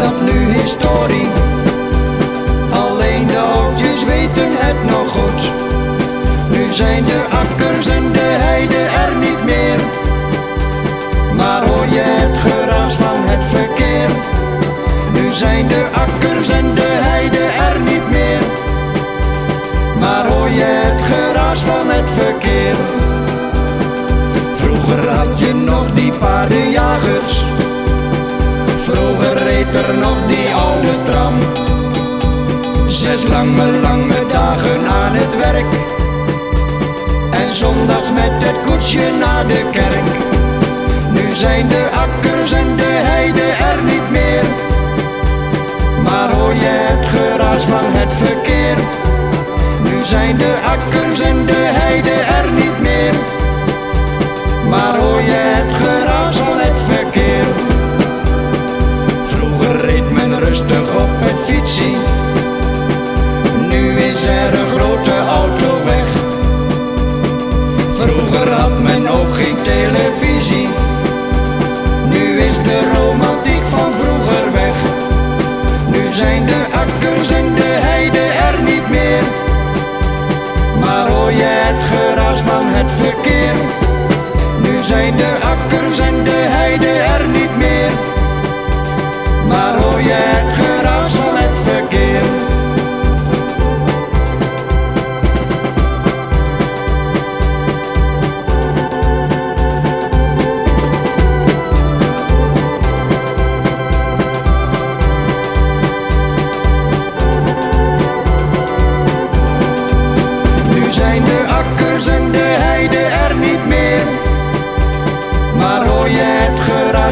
dat nu historie. Alleen de weten het nog goed. Nu zijn de akkers en de heide er niet meer. Maar hoor je het geraas van het verkeer? Nu zijn de akkers en de heide er niet meer. Maar hoor je het geraas van het verkeer? Vroeger had je nog die paardenjagers. Lange, lange dagen aan het werk. En zondags met het koetsje naar de kerk. Nu zijn de akkers en de heide er niet meer. Maar hoor je het geraas van het verkeer? Nu zijn de akkers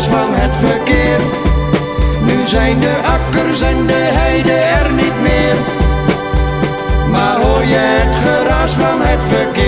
van het verkeer? Nu zijn de akkers en de heide er niet meer. Maar hoor je het geraas van het verkeer?